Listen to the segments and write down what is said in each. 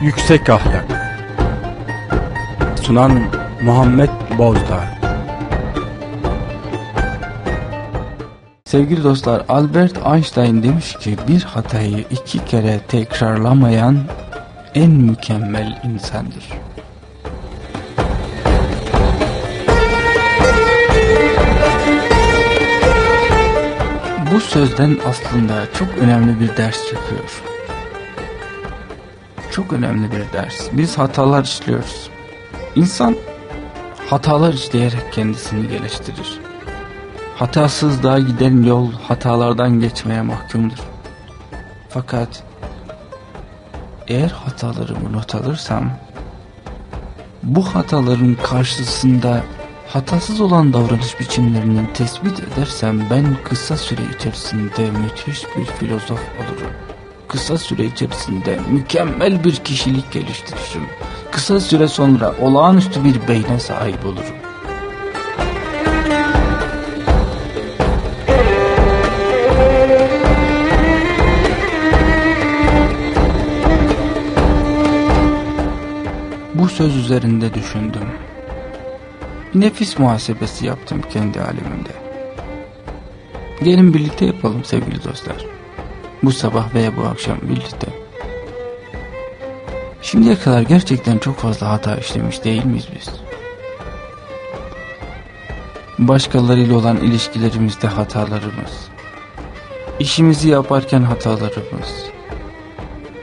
Yüksek Ahlak Sunan Muhammed Bozdağ Sevgili dostlar Albert Einstein demiş ki bir hatayı iki kere tekrarlamayan en mükemmel insandır. Bu sözden aslında çok önemli bir ders çıkıyor. Çok önemli bir ders. Biz hatalar işliyoruz. İnsan hatalar işleyerek kendisini geliştirir. Hatasızlığa giden yol hatalardan geçmeye mahkumdur. Fakat eğer hatalarımı not alırsam bu hataların karşısında hatasız olan davranış biçimlerini tespit edersem ben kısa süre içerisinde müthiş bir filozof olurum. Kısa süre içerisinde mükemmel bir kişilik geliştiririm. Kısa süre sonra olağanüstü bir beyne sahip olurum. Bu söz üzerinde düşündüm. Nefis muhasebesi yaptım kendi halimde. Gelin birlikte yapalım sevgili dostlar. Bu sabah veya bu akşam birlikte. Şimdiye kadar gerçekten çok fazla hata işlemiş değil miyiz biz? Başkalarıyla olan ilişkilerimizde hatalarımız. İşimizi yaparken hatalarımız.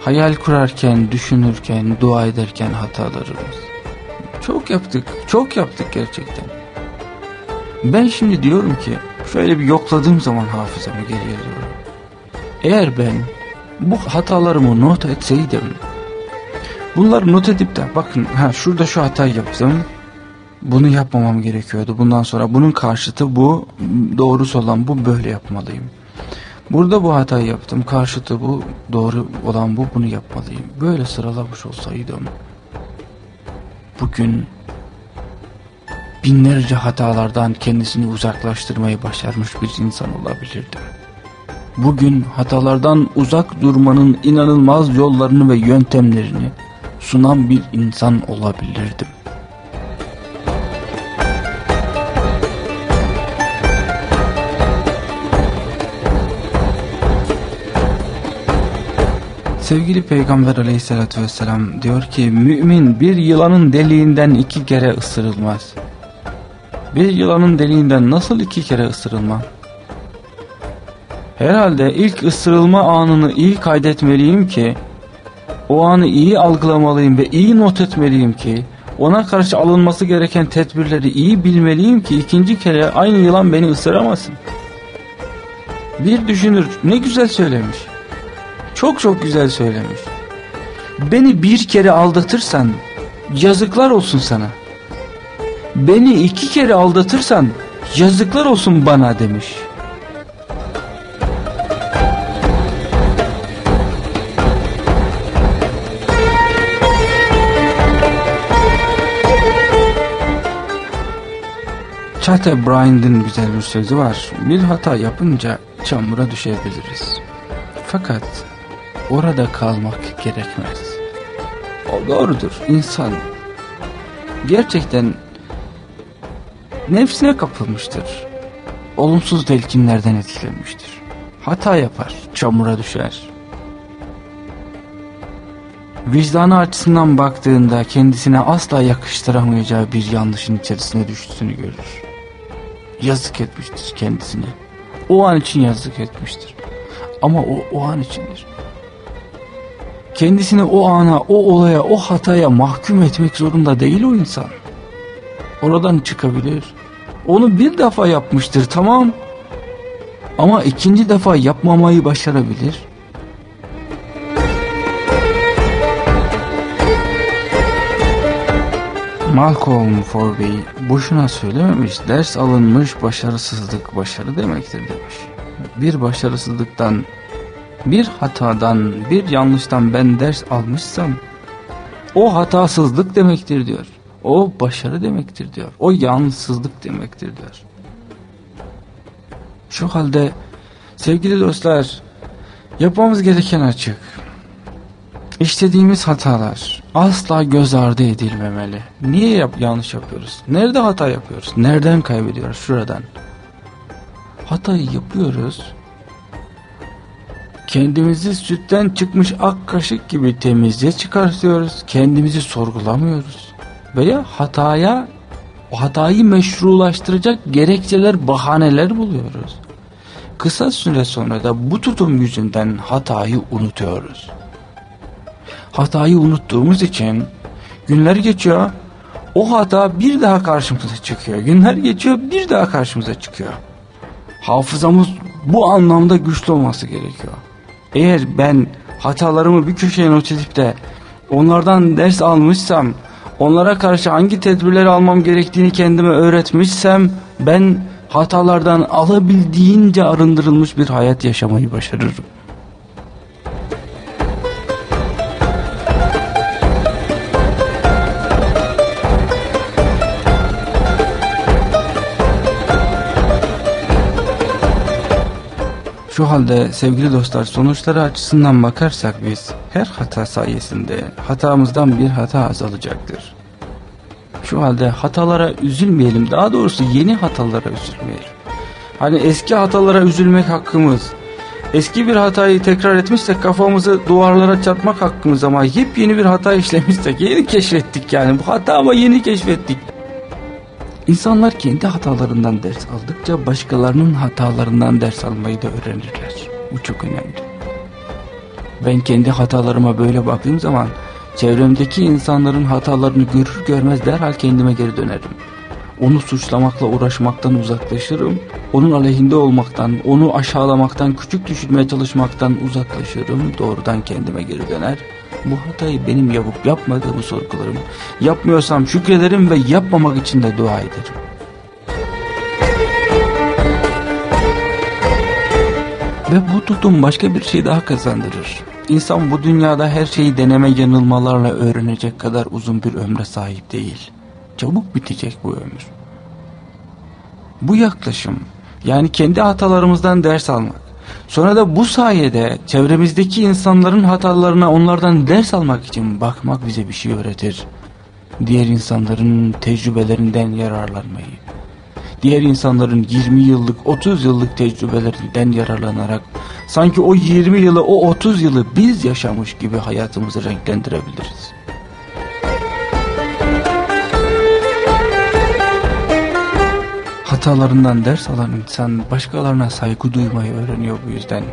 Hayal kurarken, düşünürken, dua ederken hatalarımız. Çok yaptık, çok yaptık gerçekten. Ben şimdi diyorum ki, şöyle bir yokladığım zaman hafızamı geriye doğru. Eğer ben bu hatalarımı not etseydim, bunları not edip de bakın ha şurada şu hatayı yaptım, bunu yapmamam gerekiyordu. Bundan sonra bunun karşıtı bu, doğrusu olan bu böyle yapmalıyım. Burada bu hatayı yaptım, karşıtı bu, doğru olan bu, bunu yapmalıyım. Böyle sıralamış olsaydım, bugün binlerce hatalardan kendisini uzaklaştırmayı başarmış bir insan olabilirdim. Bugün hatalardan uzak durmanın inanılmaz yollarını ve yöntemlerini sunan bir insan olabilirdim. Sevgili Peygamber aleyhissalatü vesselam diyor ki mümin bir yılanın deliğinden iki kere ısırılmaz. Bir yılanın deliğinden nasıl iki kere ısırılmam? Herhalde ilk ısırılma anını iyi kaydetmeliyim ki o anı iyi algılamalıyım ve iyi not etmeliyim ki ona karşı alınması gereken tedbirleri iyi bilmeliyim ki ikinci kere aynı yılan beni ısıramasın. Bir düşünür ne güzel söylemiş. Çok çok güzel söylemiş. Beni bir kere aldatırsan yazıklar olsun sana. Beni iki kere aldatırsan yazıklar olsun bana demiş. Chate Bryant'ın güzel bir sözü var. Bir hata yapınca çamura düşebiliriz. Fakat orada kalmak gerekmez. O doğrudur. İnsan gerçekten nefsine kapılmıştır. Olumsuz telkinlerden etkilenmiştir. Hata yapar, çamura düşer. Vicdanı açısından baktığında kendisine asla yakıştıramayacağı bir yanlışın içerisine düştüğünü görür. Yazık etmiştir kendisine. O an için yazık etmiştir. Ama o, o an içindir. Kendisini o ana, o olaya, o hataya mahkum etmek zorunda değil o insan. Oradan çıkabilir. Onu bir defa yapmıştır tamam. Ama ikinci defa yapmamayı başarabilir. Malcolm Forbey boşuna söylememiş, ders alınmış başarısızlık başarı demektir demiş. Bir başarısızlıktan, bir hatadan, bir yanlıştan ben ders almışsam o hatasızlık demektir diyor. O başarı demektir diyor. O yanlışsızlık demektir diyor. Şu halde sevgili dostlar yapmamız gereken açık. İşlediğimiz hatalar asla göz ardı edilmemeli. Niye yap yanlış yapıyoruz? Nerede hata yapıyoruz? Nereden kaybediyoruz? Şuradan. Hatayı yapıyoruz. Kendimizi sütten çıkmış ak kaşık gibi temizliğe çıkartıyoruz. Kendimizi sorgulamıyoruz. Veya hataya hatayı meşrulaştıracak gerekçeler, bahaneler buluyoruz. Kısa süre sonra da bu tutum yüzünden hatayı unutuyoruz. Hatayı unuttuğumuz için günler geçiyor. O hata bir daha karşımıza çıkıyor. Günler geçiyor bir daha karşımıza çıkıyor. Hafızamız bu anlamda güçlü olması gerekiyor. Eğer ben hatalarımı bir köşeye not edip de onlardan ders almışsam, onlara karşı hangi tedbirleri almam gerektiğini kendime öğretmişsem ben hatalardan alabildiğince arındırılmış bir hayat yaşamayı başarırım. Şu halde sevgili dostlar sonuçları açısından bakarsak biz her hata sayesinde hatamızdan bir hata azalacaktır. Şu halde hatalara üzülmeyelim daha doğrusu yeni hatalara üzülmeyelim. Hani eski hatalara üzülmek hakkımız, eski bir hatayı tekrar etmişsek kafamızı duvarlara çatmak hakkımız ama yepyeni bir hata işlemişsek yeni keşfettik yani bu hata ama yeni keşfettik. İnsanlar kendi hatalarından ders aldıkça başkalarının hatalarından ders almayı da öğrenirler. Bu çok önemli. Ben kendi hatalarıma böyle baktığım zaman çevremdeki insanların hatalarını görür görmez derhal kendime geri dönerim. Onu suçlamakla uğraşmaktan uzaklaşırım. Onun aleyhinde olmaktan, onu aşağılamaktan, küçük düşürmeye çalışmaktan uzaklaşırım. Doğrudan kendime geri döner bu hatayı benim yapıp yapmadığımı sorgularım. Yapmıyorsam şükrederim ve yapmamak için de dua ederim. Ve bu tutum başka bir şey daha kazandırır. İnsan bu dünyada her şeyi deneme yanılmalarla öğrenecek kadar uzun bir ömre sahip değil. Çabuk bitecek bu ömür. Bu yaklaşım yani kendi hatalarımızdan ders almak Sonra da bu sayede çevremizdeki insanların hatalarına onlardan ders almak için bakmak bize bir şey öğretir. Diğer insanların tecrübelerinden yararlanmayı, diğer insanların 20 yıllık 30 yıllık tecrübelerinden yararlanarak sanki o 20 yılı o 30 yılı biz yaşamış gibi hayatımızı renklendirebiliriz. Hatalarından ders alan insan başkalarına saygı duymayı öğreniyor bu yüzden.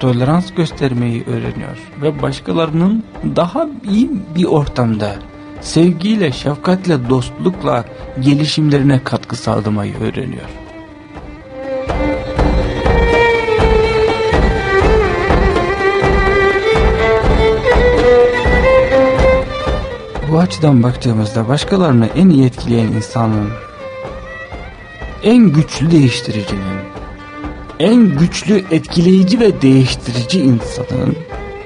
Tolerans göstermeyi öğreniyor ve başkalarının daha iyi bir ortamda sevgiyle, şefkatle, dostlukla gelişimlerine katkı sağlamayı öğreniyor. Bu açıdan baktığımızda başkalarını en iyi etkileyen insanın en güçlü değiştiricinin, en güçlü etkileyici ve değiştirici insanın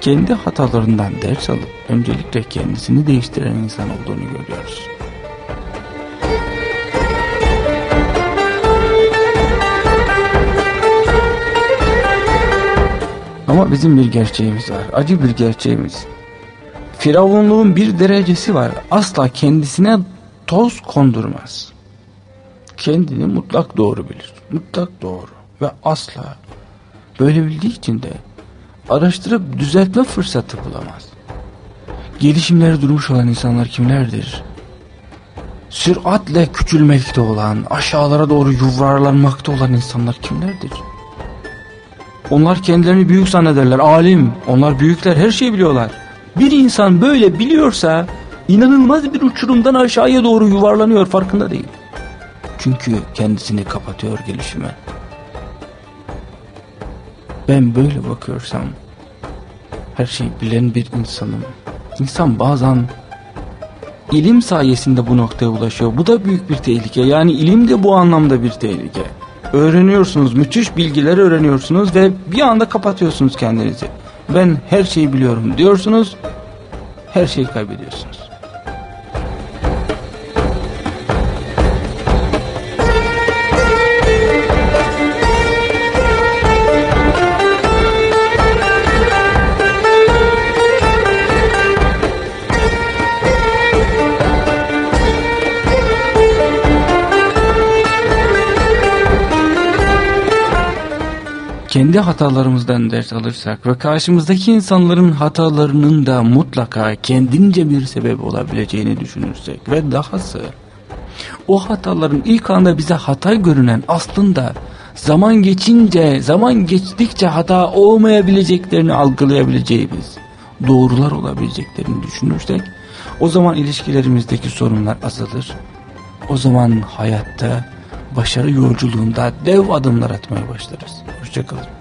kendi hatalarından ders alıp öncelikle kendisini değiştiren insan olduğunu görüyoruz. Ama bizim bir gerçeğimiz var. Acı bir gerçeğimiz. Firavunluğun bir derecesi var. Asla kendisine toz kondurmaz kendini mutlak doğru bilir. Mutlak doğru ve asla böyle bildiği için de araştırıp düzeltme fırsatı bulamaz. Gelişimleri durmuş olan insanlar kimlerdir? Süratle küçülmekte olan, aşağılara doğru yuvarlanmakta olan insanlar kimlerdir? Onlar kendilerini büyük zannederler, alim. Onlar büyükler, her şeyi biliyorlar. Bir insan böyle biliyorsa inanılmaz bir uçurumdan aşağıya doğru yuvarlanıyor farkında değil. Çünkü kendisini kapatıyor gelişime. Ben böyle bakıyorsam her şeyi bilen bir insanım. İnsan bazen ilim sayesinde bu noktaya ulaşıyor. Bu da büyük bir tehlike. Yani ilim de bu anlamda bir tehlike. Öğreniyorsunuz, müthiş bilgiler öğreniyorsunuz ve bir anda kapatıyorsunuz kendinizi. Ben her şeyi biliyorum diyorsunuz, her şeyi kaybediyorsunuz. Kendi hatalarımızdan ders alırsak ve karşımızdaki insanların hatalarının da mutlaka kendince bir sebep olabileceğini düşünürsek ve dahası o hataların ilk anda bize hata görünen aslında zaman geçince, zaman geçtikçe hata olmayabileceklerini algılayabileceğimiz doğrular olabileceklerini düşünürsek o zaman ilişkilerimizdeki sorunlar azalır. O zaman hayatta başarı yolculuğunda dev adımlar atmaya başlarız. Hoşçakalın.